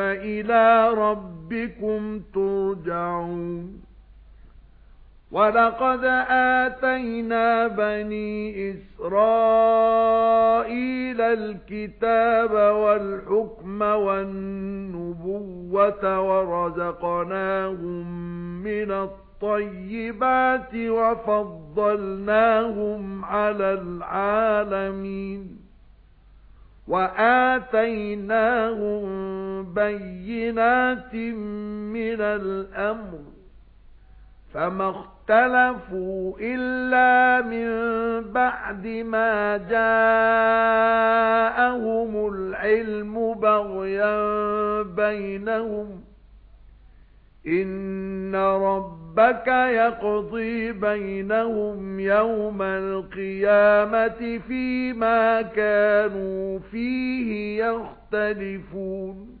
إِلَى رَبِّكُمْ تُرْجَعُونَ. وَلَقَدْ آتَيْنَا بَنِي إِسْرَائِيلَ الْكِتَابَ وَالْحُكْمَ وَالنُّبُوَّةَ وَرَزَقْنَاهُمْ مِنَ الطَّيِّبَاتِ وَفَضَّلْنَاهُمْ عَلَى الْعَالَمِينَ. وَآتَيْنَاهُمْ بَيِّنَاتٍ مِنَ الْأَمْرِ فَمَا اخْتَلَفُوا إِلَّا مِنْ بَعْدِ مَا جَاءَهُمُ الْعِلْمُ بَغْيًا بَيْنَهُمْ إِنَّ رَبَّكَ يَقْضِي بَيْنَهُمْ يَوْمَ الْقِيَامَةِ فِيمَا كَانُوا فِيهِ يَخْتَلِفُونَ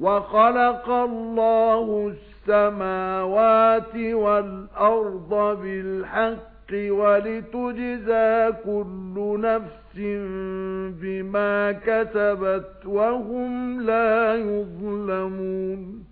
وَخَلَقَ اللَّهُ السَّمَاوَاتِ وَالْأَرْضَ بِالْحَقِّ وَلِتُجْزَى كُلُّ نَفْسٍ بِمَا كَسَبَتْ وَهُمْ لَا يُظْلَمُونَ